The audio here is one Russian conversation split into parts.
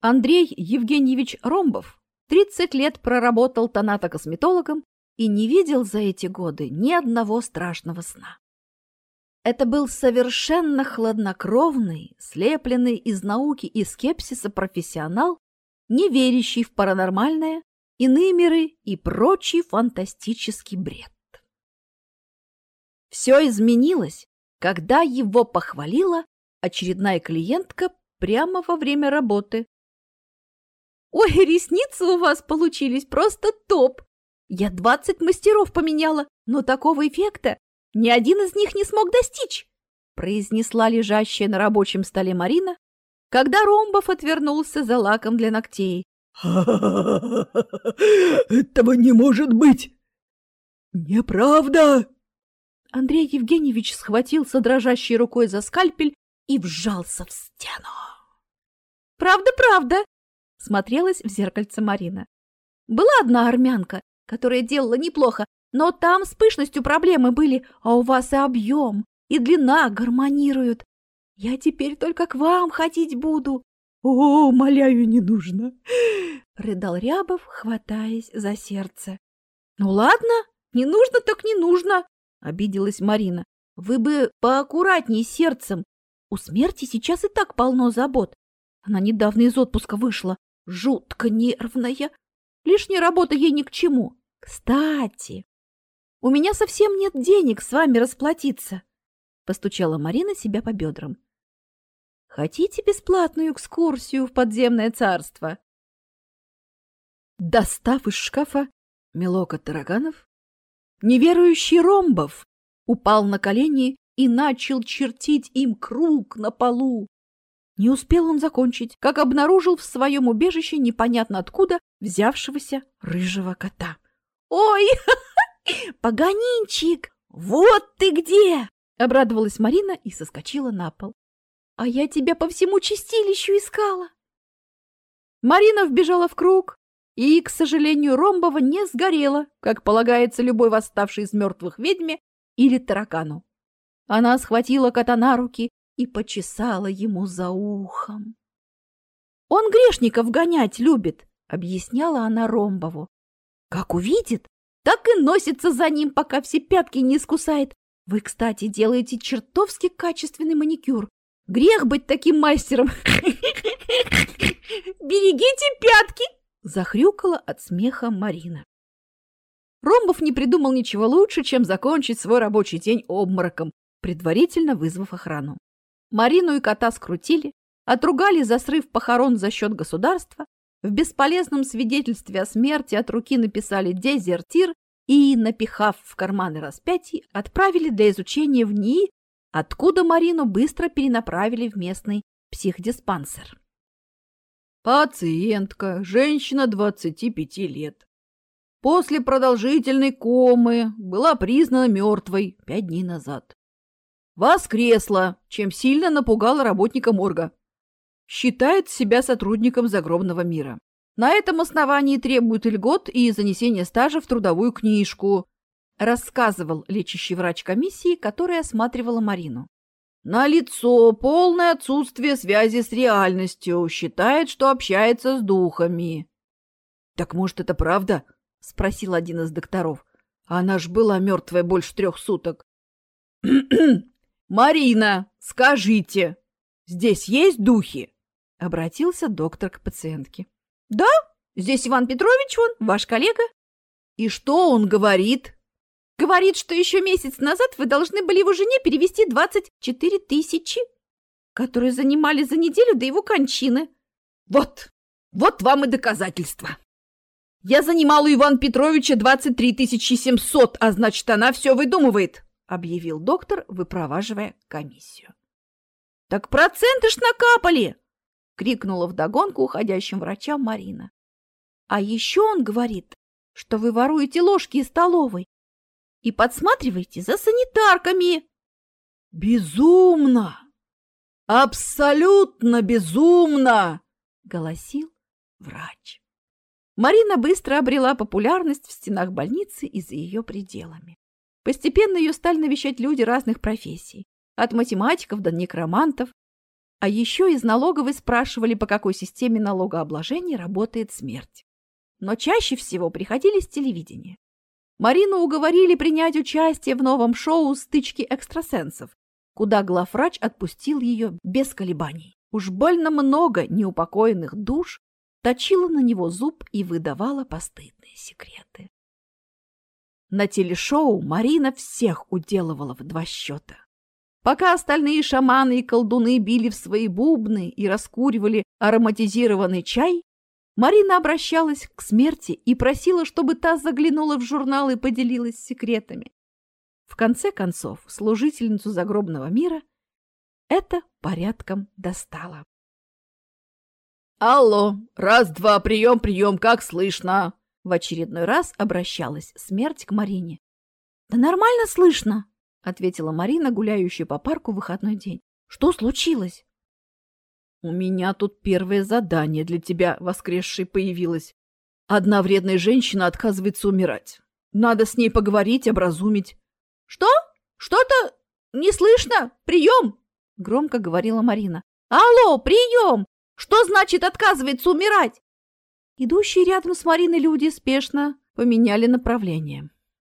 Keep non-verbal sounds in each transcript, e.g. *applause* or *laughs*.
Андрей Евгеньевич Ромбов 30 лет проработал тонатокосметологом и не видел за эти годы ни одного страшного сна. Это был совершенно хладнокровный, слепленный из науки и скепсиса профессионал, не верящий в паранормальное, иные миры и прочий фантастический бред. Все изменилось, когда его похвалила очередная клиентка прямо во время работы. «Ой, ресницы у вас получились просто топ! Я двадцать мастеров поменяла, но такого эффекта ни один из них не смог достичь!» произнесла лежащая на рабочем столе Марина, когда Ромбов отвернулся за лаком для ногтей. *laughs* «Этого не может быть! Неправда!» Андрей Евгеньевич схватился дрожащей рукой за скальпель и вжался в стену. «Правда, правда!» — смотрелась в зеркальце Марина. «Была одна армянка, которая делала неплохо, но там с пышностью проблемы были, а у вас и объем, и длина гармонируют. Я теперь только к вам ходить буду. О, моляю, не нужно, *gasps* рыдал Рябов, хватаясь за сердце. Ну ладно, не нужно так не нужно, обиделась Марина. Вы бы поаккуратней сердцем. У смерти сейчас и так полно забот. Она недавно из отпуска вышла, жутко нервная. Лишняя работа ей ни к чему. Кстати, у меня совсем нет денег с вами расплатиться. Постучала Марина себя по бедрам. Хотите бесплатную экскурсию в подземное царство? Достав из шкафа мелока тараганов, неверующий Ромбов упал на колени и начал чертить им круг на полу. Не успел он закончить, как обнаружил в своем убежище непонятно откуда взявшегося рыжего кота. «Ой, *laughs* погонинчик, вот ты где!» Обрадовалась Марина и соскочила на пол. А я тебя по всему чистилищу искала. Марина вбежала в круг и, к сожалению, Ромбова не сгорела, как полагается любой восставшей из мертвых ведьме или таракану. Она схватила кота на руки и почесала ему за ухом. «Он грешников гонять любит», — объясняла она Ромбову. «Как увидит, так и носится за ним, пока все пятки не скусает. Вы, кстати, делаете чертовски качественный маникюр. Грех быть таким мастером. *laughs* Берегите пятки! Захрюкала от смеха Марина. Ромбов не придумал ничего лучше, чем закончить свой рабочий день обмороком, предварительно вызвав охрану. Марину и кота скрутили, отругали за срыв похорон за счет государства, в бесполезном свидетельстве о смерти от руки написали «дезертир» и, напихав в карманы распятий, отправили для изучения в НИИ откуда Марину быстро перенаправили в местный психдиспансер. Пациентка, женщина 25 лет. После продолжительной комы была признана мертвой пять дней назад. Воскресла, чем сильно напугала работника морга. Считает себя сотрудником загробного мира. На этом основании требует льгот и занесения стажа в трудовую книжку, рассказывал лечащий врач комиссии, которая осматривала Марину. На лицо полное отсутствие связи с реальностью, считает, что общается с духами. Так может, это правда? спросил один из докторов. Она ж была мертвая больше трех суток. Марина, скажите, здесь есть духи? обратился доктор к пациентке. Да, здесь Иван Петрович, он, ваш коллега. И что он говорит? Говорит, что еще месяц назад вы должны были его жене перевести 24 тысячи, которые занимали за неделю до его кончины. Вот, вот вам и доказательства. Я занимал у Ивана Петровича 23 700, а значит, она все выдумывает, объявил доктор, выпроваживая комиссию. Так проценты ж накапали, крикнула вдогонку уходящим врачам Марина. А еще он говорит, что вы воруете ложки из столовой и подсматривайте за санитарками. Безумно! Абсолютно безумно! голосил врач. Марина быстро обрела популярность в стенах больницы и за ее пределами. Постепенно ее стали навещать люди разных профессий, от математиков до некромантов. А еще из налоговой спрашивали, по какой системе налогообложения работает смерть. Но чаще всего приходили с телевидения. Марину уговорили принять участие в новом шоу «Стычки экстрасенсов», куда главврач отпустил ее без колебаний. Уж больно много неупокоенных душ точила на него зуб и выдавала постыдные секреты. На телешоу Марина всех уделывала в два счета. Пока остальные шаманы и колдуны били в свои бубны и раскуривали ароматизированный чай, Марина обращалась к смерти и просила, чтобы та заглянула в журнал и поделилась секретами. В конце концов, служительницу загробного мира это порядком достало. «Алло, раз-два, прием-прием, как слышно?» В очередной раз обращалась смерть к Марине. «Да нормально слышно», — ответила Марина, гуляющая по парку в выходной день. «Что случилось?» «У меня тут первое задание для тебя, воскресшей, появилось. Одна вредная женщина отказывается умирать. Надо с ней поговорить, образумить». «Что? Что-то не слышно? Прием!» — громко говорила Марина. «Алло, прием! Что значит отказывается умирать?» Идущие рядом с Мариной люди спешно поменяли направление.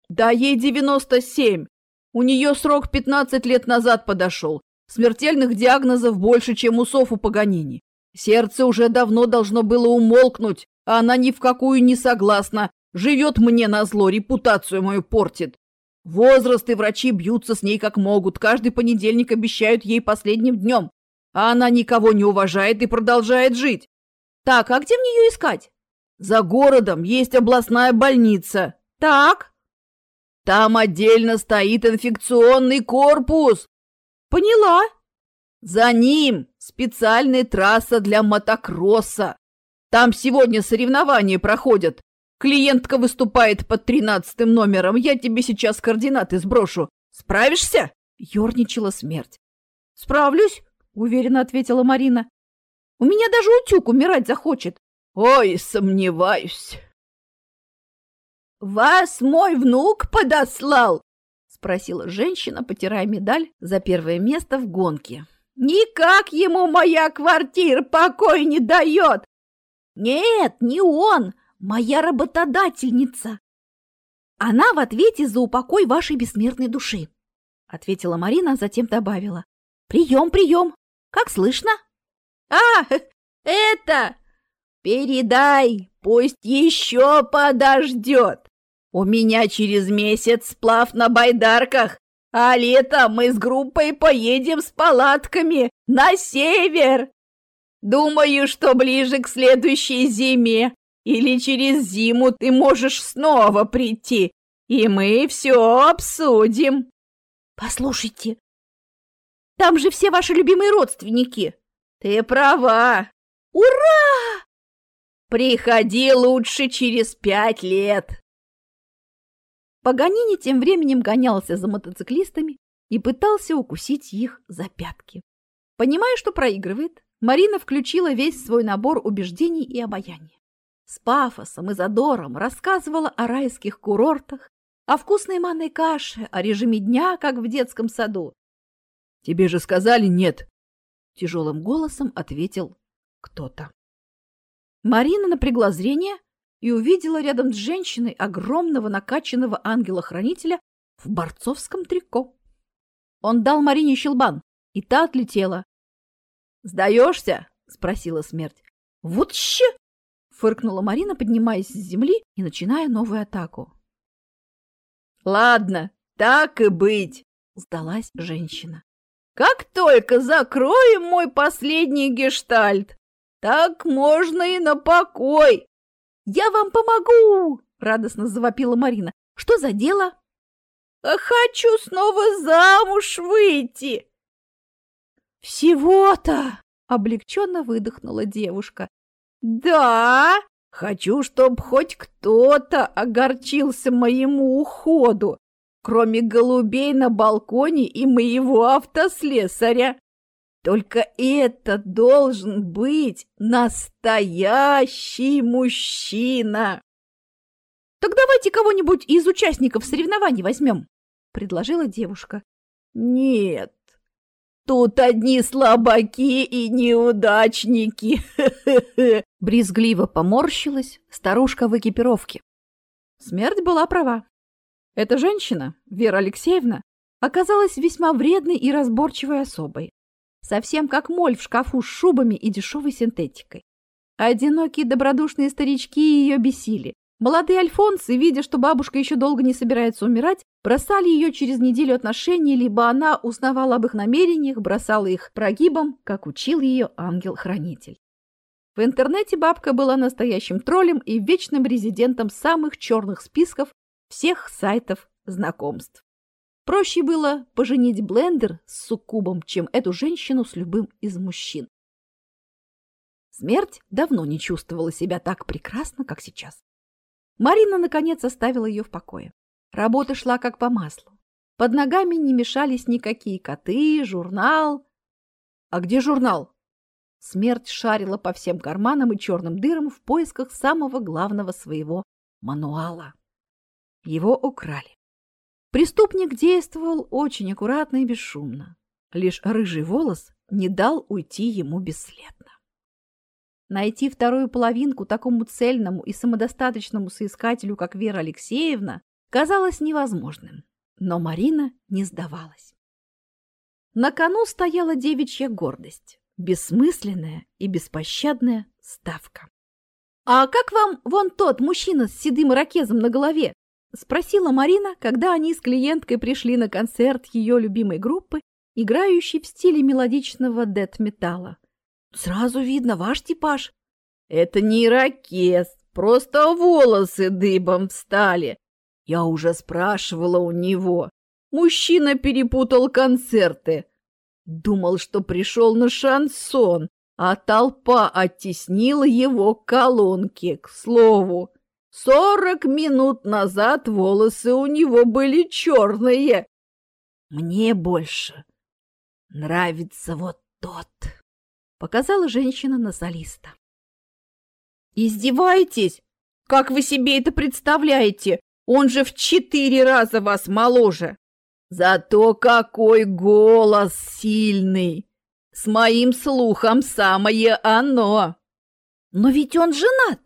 «Да ей девяносто семь! У нее срок пятнадцать лет назад подошел. Смертельных диагнозов больше, чем у Софу Паганини. Сердце уже давно должно было умолкнуть, а она ни в какую не согласна. Живет мне на зло, репутацию мою портит. Возраст и врачи бьются с ней как могут, каждый понедельник обещают ей последним днем. А она никого не уважает и продолжает жить. Так, а где мне ее искать? За городом есть областная больница. Так. Там отдельно стоит инфекционный корпус. Поняла. За ним специальная трасса для мотокросса. Там сегодня соревнования проходят. Клиентка выступает под тринадцатым номером. Я тебе сейчас координаты сброшу. Справишься?» Ёрничала смерть. «Справлюсь», — уверенно ответила Марина. «У меня даже утюг умирать захочет». «Ой, сомневаюсь». «Вас мой внук подослал?» — спросила женщина, потирая медаль за первое место в гонке. «Никак ему моя квартира покой не дает!» «Нет, не он, моя работодательница. Она в ответе за упокой вашей бессмертной души, ответила Марина, а затем добавила. Прием, прием. Как слышно? А, *laughs* это! Передай, пусть еще подождет. У меня через месяц сплав на байдарках, а летом мы с группой поедем с палатками на север. Думаю, что ближе к следующей зиме или через зиму ты можешь снова прийти, и мы все обсудим. Послушайте, там же все ваши любимые родственники. Ты права. Ура! Приходи лучше через пять лет. Паганини тем временем гонялся за мотоциклистами и пытался укусить их за пятки. Понимая, что проигрывает, Марина включила весь свой набор убеждений и обаяния с пафосом и задором рассказывала о райских курортах, о вкусной манной каше, о режиме дня, как в детском саду. «Тебе же сказали нет!» — тяжелым голосом ответил кто-то. Марина напрягла зрение и увидела рядом с женщиной огромного накачанного ангела-хранителя в борцовском трико. Он дал Марине щелбан, и та отлетела. «Сдаешься?» — спросила смерть. «Вот ще!» фыркнула Марина, поднимаясь с земли и начиная новую атаку. «Ладно, так и быть», — сдалась женщина. «Как только закроем мой последний гештальт, так можно и на покой». «Я вам помогу!» — радостно завопила Марина. «Что за дело?» «Хочу снова замуж выйти!» «Всего-то!» — облегченно выдохнула девушка. Да, хочу, чтобы хоть кто-то огорчился моему уходу, кроме голубей на балконе и моего автослесаря. Только это должен быть настоящий мужчина. Так давайте кого-нибудь из участников соревнований возьмем, предложила девушка. Нет, Тут одни слабаки и неудачники. *laughs* Брезгливо поморщилась старушка в экипировке. Смерть была права. Эта женщина, Вера Алексеевна, оказалась весьма вредной и разборчивой особой. Совсем как моль в шкафу с шубами и дешевой синтетикой. Одинокие добродушные старички ее бесили. Молодые альфонсы, видя, что бабушка еще долго не собирается умирать, бросали ее через неделю отношений, либо она узнавала об их намерениях, бросала их прогибом, как учил ее ангел-хранитель. В интернете бабка была настоящим троллем и вечным резидентом самых черных списков всех сайтов знакомств. Проще было поженить блендер с суккубом, чем эту женщину с любым из мужчин. Смерть давно не чувствовала себя так прекрасно, как сейчас. Марина, наконец, оставила ее в покое. Работа шла как по маслу. Под ногами не мешались никакие коты, журнал. А где журнал? Смерть шарила по всем карманам и черным дырам в поисках самого главного своего мануала. Его украли. Преступник действовал очень аккуратно и бесшумно. Лишь рыжий волос не дал уйти ему бесследно. Найти вторую половинку такому цельному и самодостаточному соискателю, как Вера Алексеевна, казалось невозможным. Но Марина не сдавалась. На кону стояла девичья гордость, бессмысленная и беспощадная ставка. «А как вам вон тот мужчина с седым ирокезом на голове?» — спросила Марина, когда они с клиенткой пришли на концерт ее любимой группы, играющей в стиле мелодичного дэт-металла. Сразу видно ваш типаж. Это не ирокез, просто волосы дыбом встали. Я уже спрашивала у него. Мужчина перепутал концерты. Думал, что пришел на шансон, а толпа оттеснила его к колонке. К слову, сорок минут назад волосы у него были черные. Мне больше нравится вот тот показала женщина на солиста. «Издеваетесь? Как вы себе это представляете? Он же в четыре раза вас моложе!» «Зато какой голос сильный! С моим слухом самое оно!» «Но ведь он женат!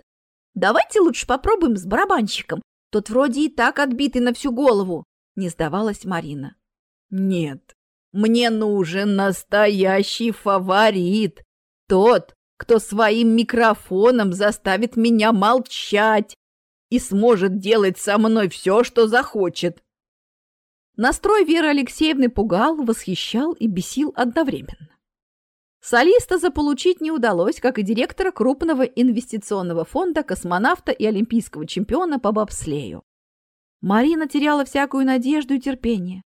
Давайте лучше попробуем с барабанщиком. Тот вроде и так отбитый на всю голову!» Не сдавалась Марина. «Нет, мне нужен настоящий фаворит, тот, кто своим микрофоном заставит меня молчать и сможет делать со мной все, что захочет. Настрой Веры Алексеевны пугал, восхищал и бесил одновременно. Солиста заполучить не удалось, как и директора крупного инвестиционного фонда, космонавта и олимпийского чемпиона по бобслею. Марина теряла всякую надежду и терпение.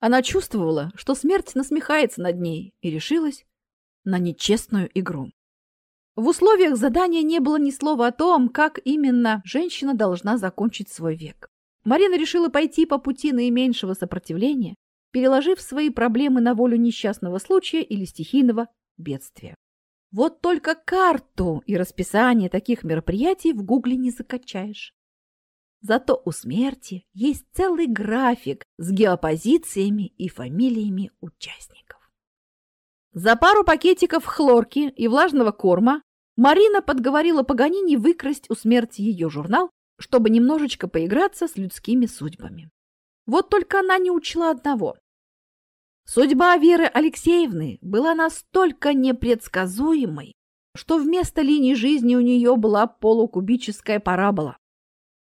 Она чувствовала, что смерть насмехается над ней, и решилась на нечестную игру. В условиях задания не было ни слова о том, как именно женщина должна закончить свой век. Марина решила пойти по пути наименьшего сопротивления, переложив свои проблемы на волю несчастного случая или стихийного бедствия. Вот только карту и расписание таких мероприятий в гугле не закачаешь. Зато у смерти есть целый график с геопозициями и фамилиями участников. За пару пакетиков хлорки и влажного корма Марина подговорила Паганини выкрасть у смерти ее журнал, чтобы немножечко поиграться с людскими судьбами. Вот только она не учла одного. Судьба Веры Алексеевны была настолько непредсказуемой, что вместо линии жизни у нее была полукубическая парабола.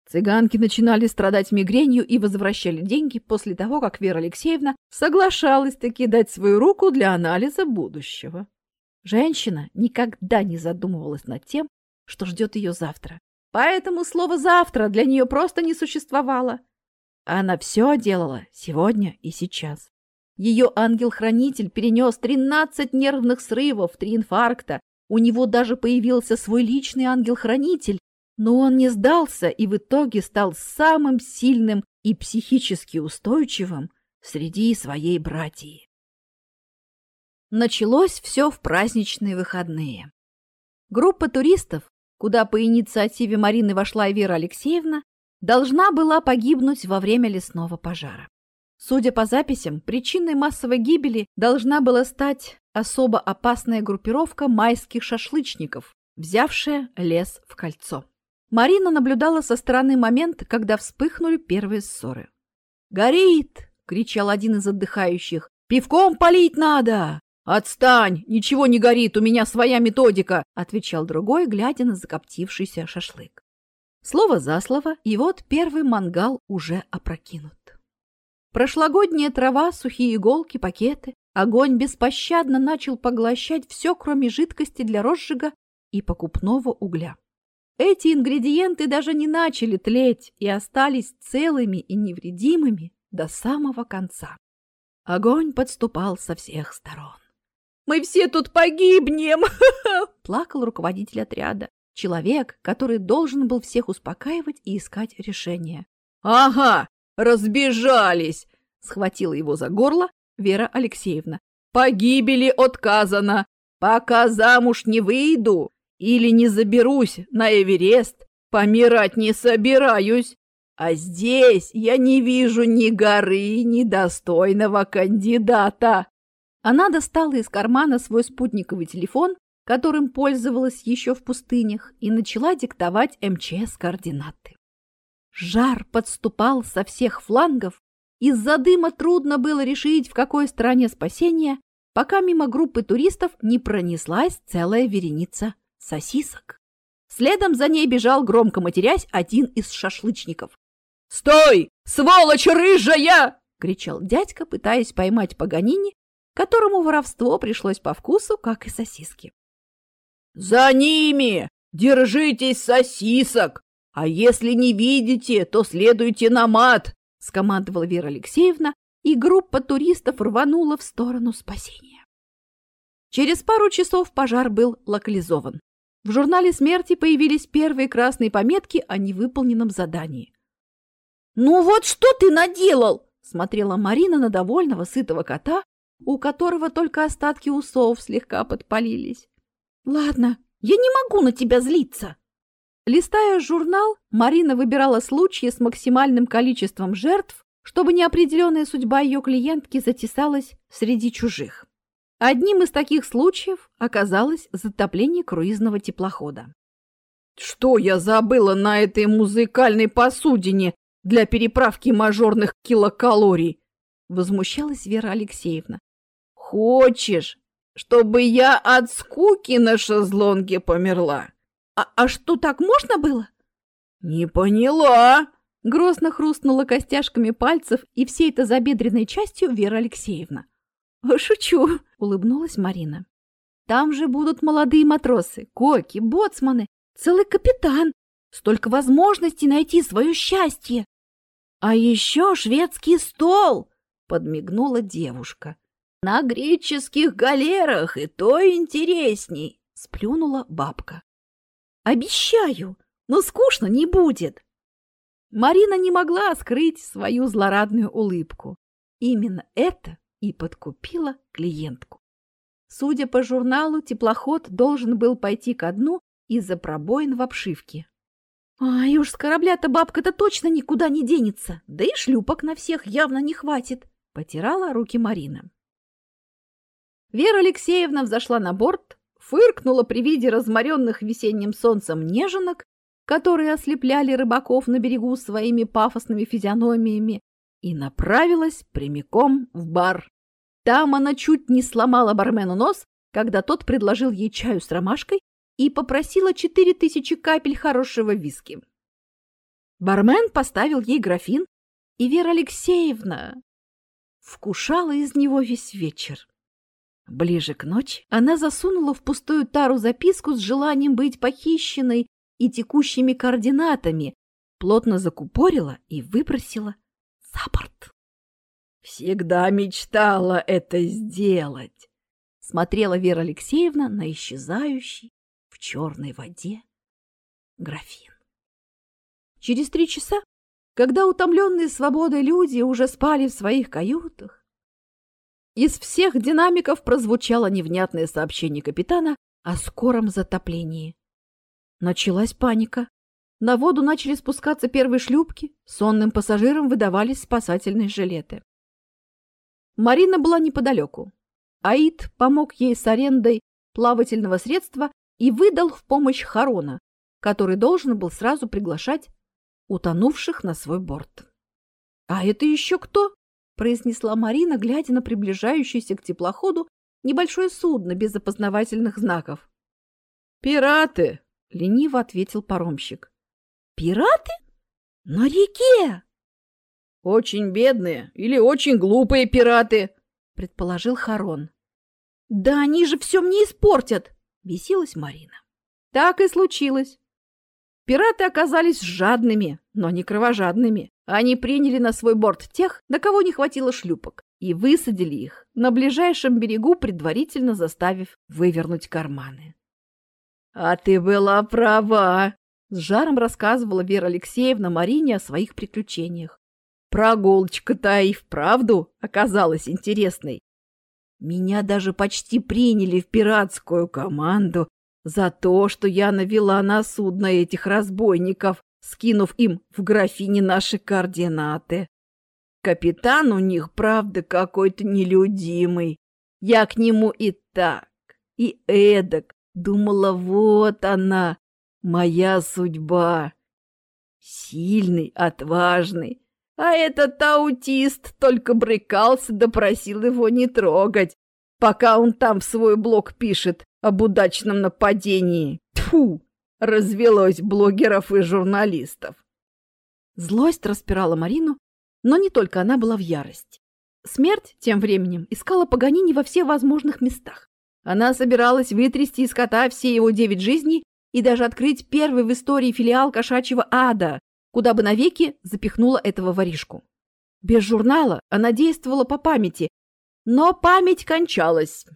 Цыганки начинали страдать мигренью и возвращали деньги после того, как Вера Алексеевна соглашалась таки дать свою руку для анализа будущего. Женщина никогда не задумывалась над тем, что ждет ее завтра. Поэтому слово «завтра» для нее просто не существовало. Она все делала сегодня и сейчас. Ее ангел-хранитель перенес 13 нервных срывов, три инфаркта. У него даже появился свой личный ангел-хранитель, но он не сдался и в итоге стал самым сильным и психически устойчивым среди своей братьи. Началось все в праздничные выходные. Группа туристов, куда по инициативе Марины вошла Вера Алексеевна, должна была погибнуть во время лесного пожара. Судя по записям, причиной массовой гибели должна была стать особо опасная группировка майских шашлычников, взявшая лес в кольцо. Марина наблюдала со стороны момент, когда вспыхнули первые ссоры. «Горит!» — кричал один из отдыхающих. «Пивком полить надо!» «Отстань! Ничего не горит, у меня своя методика!» — отвечал другой, глядя на закоптившийся шашлык. Слово за слово, и вот первый мангал уже опрокинут. Прошлогодняя трава, сухие иголки, пакеты. Огонь беспощадно начал поглощать все, кроме жидкости для розжига и покупного угля. Эти ингредиенты даже не начали тлеть и остались целыми и невредимыми до самого конца. Огонь подступал со всех сторон. «Мы все тут погибнем!» *laughs* – плакал руководитель отряда. Человек, который должен был всех успокаивать и искать решение. «Ага, разбежались!» – схватила его за горло Вера Алексеевна. «Погибели отказано! Пока замуж не выйду или не заберусь на Эверест, помирать не собираюсь. А здесь я не вижу ни горы, ни достойного кандидата!» Она достала из кармана свой спутниковый телефон, которым пользовалась еще в пустынях, и начала диктовать МЧС координаты. Жар подступал со всех флангов, из-за дыма трудно было решить, в какой стране спасения, пока мимо группы туристов не пронеслась целая вереница сосисок. Следом за ней бежал, громко матерясь, один из шашлычников. «Стой, сволочь рыжая!» — кричал дядька, пытаясь поймать Паганини, которому воровство пришлось по вкусу, как и сосиски. «За ними! Держитесь сосисок! А если не видите, то следуйте на мат!» — скомандовала Вера Алексеевна, и группа туристов рванула в сторону спасения. Через пару часов пожар был локализован. В журнале смерти появились первые красные пометки о невыполненном задании. «Ну вот что ты наделал?» — смотрела Марина на довольного сытого кота, у которого только остатки усов слегка подпалились. «Ладно, я не могу на тебя злиться!» Листая журнал, Марина выбирала случаи с максимальным количеством жертв, чтобы неопределенная судьба ее клиентки затесалась среди чужих. Одним из таких случаев оказалось затопление круизного теплохода. «Что я забыла на этой музыкальной посудине для переправки мажорных килокалорий?» – возмущалась Вера Алексеевна. «Хочешь, чтобы я от скуки на шезлонге померла?» «А, а что, так можно было?» «Не поняла!» Грозно хрустнула костяшками пальцев и всей это забедренной частью Вера Алексеевна. «Шучу!» — улыбнулась Марина. «Там же будут молодые матросы, коки, боцманы, целый капитан. Столько возможностей найти свое счастье!» «А еще шведский стол!» — подмигнула девушка. «На греческих галерах и то интересней!» — сплюнула бабка. Обещаю, но скучно не будет. Марина не могла скрыть свою злорадную улыбку. Именно это и подкупило клиентку. Судя по журналу, теплоход должен был пойти ко дну из-за пробоин в обшивке. Ай уж с корабля-то бабка-то точно никуда не денется, да и шлюпок на всех явно не хватит, потирала руки Марина. Вера Алексеевна взошла на борт, фыркнула при виде разморенных весенним солнцем неженок, которые ослепляли рыбаков на берегу своими пафосными физиономиями, и направилась прямиком в бар. Там она чуть не сломала бармену нос, когда тот предложил ей чаю с ромашкой и попросила четыре тысячи капель хорошего виски. Бармен поставил ей графин, и Вера Алексеевна вкушала из него весь вечер. Ближе к ночи она засунула в пустую тару записку с желанием быть похищенной и текущими координатами, плотно закупорила и выбросила за борт. «Всегда мечтала это сделать!» — смотрела Вера Алексеевна на исчезающий в черной воде графин. Через три часа, когда утомленные свободой люди уже спали в своих каютах, из всех динамиков прозвучало невнятное сообщение капитана о скором затоплении. Началась паника. На воду начали спускаться первые шлюпки, сонным пассажирам выдавались спасательные жилеты. Марина была неподалеку. Аид помог ей с арендой плавательного средства и выдал в помощь Харона, который должен был сразу приглашать утонувших на свой борт. «А это еще кто?» – произнесла Марина, глядя на приближающееся к теплоходу небольшое судно без опознавательных знаков. «Пираты!» – лениво ответил паромщик. «Пираты? На реке?» «Очень бедные или очень глупые пираты», – предположил Харон. «Да они же все мне испортят!» – бесилась Марина. Так и случилось. Пираты оказались жадными, но не кровожадными. Они приняли на свой борт тех, на кого не хватило шлюпок, и высадили их на ближайшем берегу, предварительно заставив вывернуть карманы. «А ты была права!» — с жаром рассказывала Вера Алексеевна Марине о своих приключениях. «Прогулочка-то и вправду оказалась интересной. Меня даже почти приняли в пиратскую команду за то, что я навела на судно этих разбойников, скинув им в графине наши координаты. Капитан у них, правда, какой-то нелюдимый. Я к нему и так, и эдак. Думала, вот она, моя судьба. Сильный, отважный. А этот аутист только брыкался да его не трогать, пока он там в свой блог пишет об удачном нападении. Тьфу! Развелось блогеров и журналистов. Злость распирала Марину, но не только она была в ярости. Смерть тем временем искала Паганини во всех возможных местах. Она собиралась вытрясти из кота все его девять жизней и даже открыть первый в истории филиал кошачьего ада, куда бы навеки запихнула этого воришку. Без журнала она действовала по памяти, но память кончалась.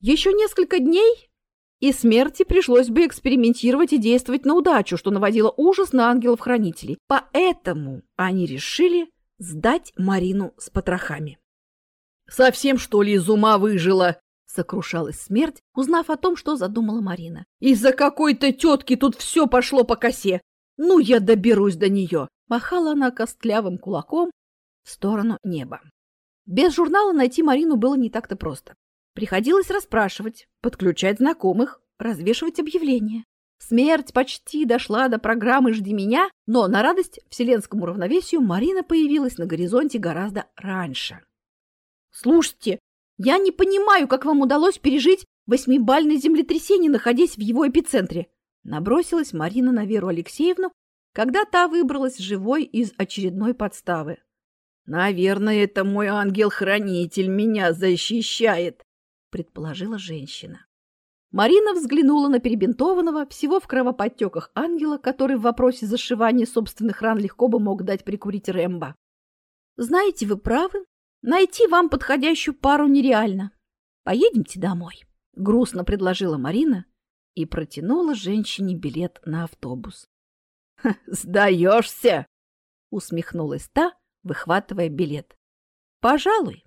Еще несколько дней, и смерти пришлось бы экспериментировать и действовать на удачу, что наводило ужас на ангелов-хранителей. Поэтому они решили сдать Марину с потрохами. «Совсем, что ли, из ума выжила?» — сокрушалась смерть, узнав о том, что задумала Марина. «Из-за какой-то тетки тут все пошло по косе. Ну, я доберусь до нее!» Махала она костлявым кулаком в сторону неба. Без журнала найти Марину было не так-то просто. Приходилось расспрашивать, подключать знакомых, развешивать объявления. Смерть почти дошла до программы «Жди меня», но на радость вселенскому равновесию Марина появилась на горизонте гораздо раньше. «Слушайте, я не понимаю, как вам удалось пережить восьмибальное землетрясение, находясь в его эпицентре», набросилась Марина на Веру Алексеевну, когда та выбралась живой из очередной подставы. «Наверное, это мой ангел-хранитель меня защищает», предположила женщина. Марина взглянула на перебинтованного, всего в кровоподтеках ангела, который в вопросе зашивания собственных ран легко бы мог дать прикурить Рэмбо. «Знаете, вы правы. Найти вам подходящую пару нереально. Поедемте домой», — грустно предложила Марина и протянула женщине билет на автобус. «Сдаешься?» — усмехнулась та, выхватывая билет. «Пожалуй.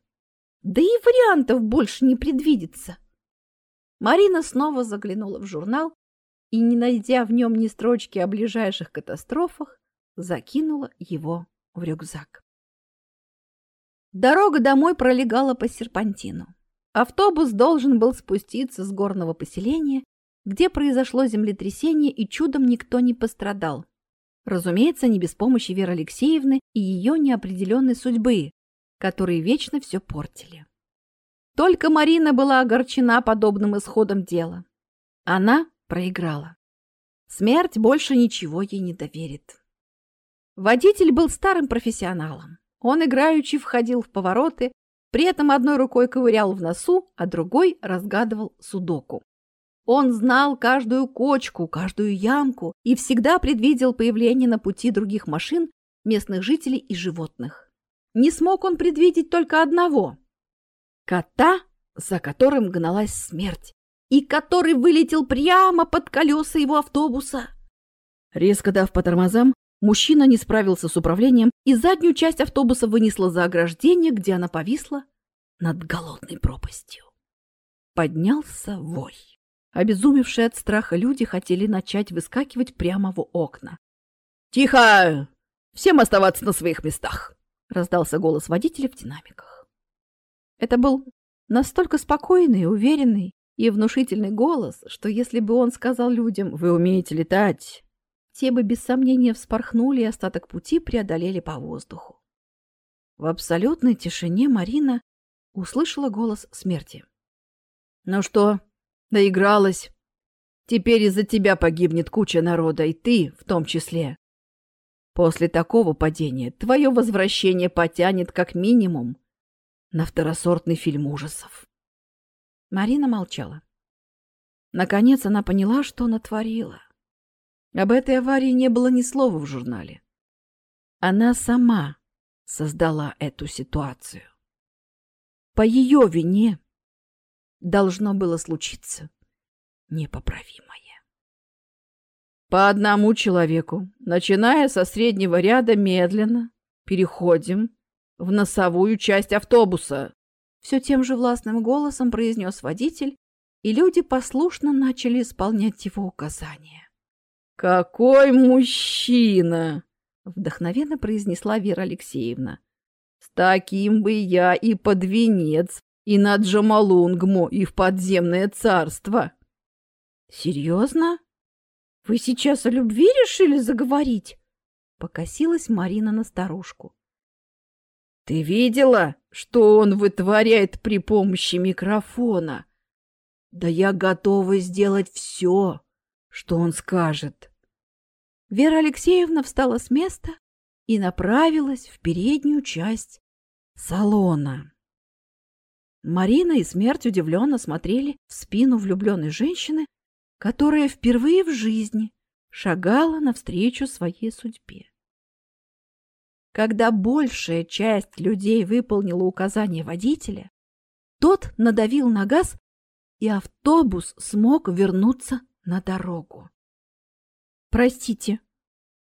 Да и вариантов больше не предвидится». Марина снова заглянула в журнал и, не найдя в нем ни строчки о ближайших катастрофах, закинула его в рюкзак. Дорога домой пролегала по серпантину. Автобус должен был спуститься с горного поселения, где произошло землетрясение и чудом никто не пострадал. Разумеется, не без помощи Веры Алексеевны и ее неопределенной судьбы, которые вечно все портили. Только Марина была огорчена подобным исходом дела. Она проиграла. Смерть больше ничего ей не доверит. Водитель был старым профессионалом. Он играючи входил в повороты, при этом одной рукой ковырял в носу, а другой разгадывал судоку. Он знал каждую кочку, каждую ямку и всегда предвидел появление на пути других машин, местных жителей и животных. Не смог он предвидеть только одного кота, за которым гналась смерть, и который вылетел прямо под колеса его автобуса. Резко дав по тормозам, мужчина не справился с управлением и заднюю часть автобуса вынесла за ограждение, где она повисла над голодной пропастью. Поднялся вой. Обезумевшие от страха люди хотели начать выскакивать прямо в окна. «Тихо! Всем оставаться на своих местах!» — раздался голос водителя в динамиках. Это был настолько спокойный, уверенный и внушительный голос, что если бы он сказал людям «Вы умеете летать», те бы без сомнения вспорхнули и остаток пути преодолели по воздуху. В абсолютной тишине Марина услышала голос смерти. «Ну что, доигралась? Теперь из-за тебя погибнет куча народа, и ты в том числе. После такого падения твое возвращение потянет как минимум на второсортный фильм ужасов». Марина молчала. Наконец она поняла, что натворила. Об этой аварии не было ни слова в журнале. Она сама создала эту ситуацию. По ее вине должно было случиться непоправимое. По одному человеку, начиная со среднего ряда медленно, переходим в носовую часть автобуса. Все тем же властным голосом произнес водитель, и люди послушно начали исполнять его указания. «Какой мужчина!» — вдохновенно произнесла Вера Алексеевна. «С таким бы я и под венец, и на Джамалунгму, и в подземное царство!» «Серьезно? Вы сейчас о любви решили заговорить?» Покосилась Марина на старушку. «Ты видела, что он вытворяет при помощи микрофона? Да я готова сделать все, что он скажет!» Вера Алексеевна встала с места и направилась в переднюю часть салона. Марина и Смерть удивленно смотрели в спину влюбленной женщины, которая впервые в жизни шагала навстречу своей судьбе. Когда большая часть людей выполнила указания водителя, тот надавил на газ, и автобус смог вернуться на дорогу. Простите,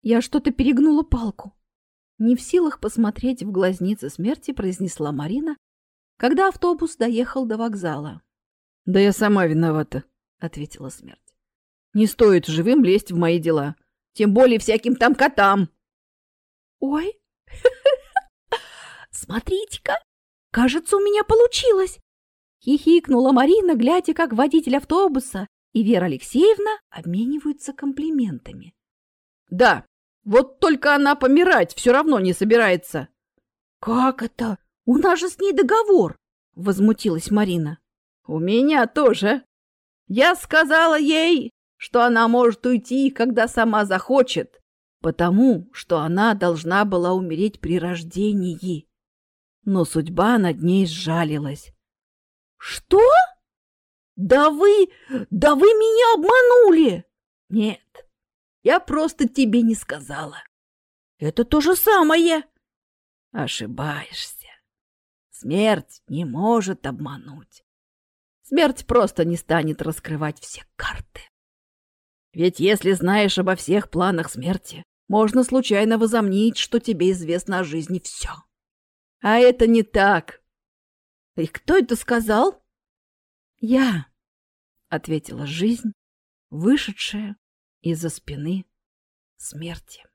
я что-то перегнула палку. Не в силах посмотреть в глазницы смерти, произнесла Марина, когда автобус доехал до вокзала. Да я сама виновата, ответила смерть. Не стоит живым лезть в мои дела, тем более всяким там котам. Ой, *laughs* смотрите-ка, кажется, у меня получилось. Хихикнула Марина, глядя, как водитель автобуса и Вера Алексеевна обмениваются комплиментами. «Да, вот только она помирать все равно не собирается». «Как это? У нас же с ней договор!» — возмутилась Марина. «У меня тоже. Я сказала ей, что она может уйти, когда сама захочет, потому что она должна была умереть при рождении. Но судьба над ней сжалилась». «Что?» «Да вы... да вы меня обманули!» «Нет, я просто тебе не сказала. Это то же самое!» «Ошибаешься. Смерть не может обмануть. Смерть просто не станет раскрывать все карты. Ведь если знаешь обо всех планах смерти, можно случайно возомнить, что тебе известно о жизни все. А это не так. И кто это сказал? «Я», — ответила жизнь, вышедшая из-за спины смерти.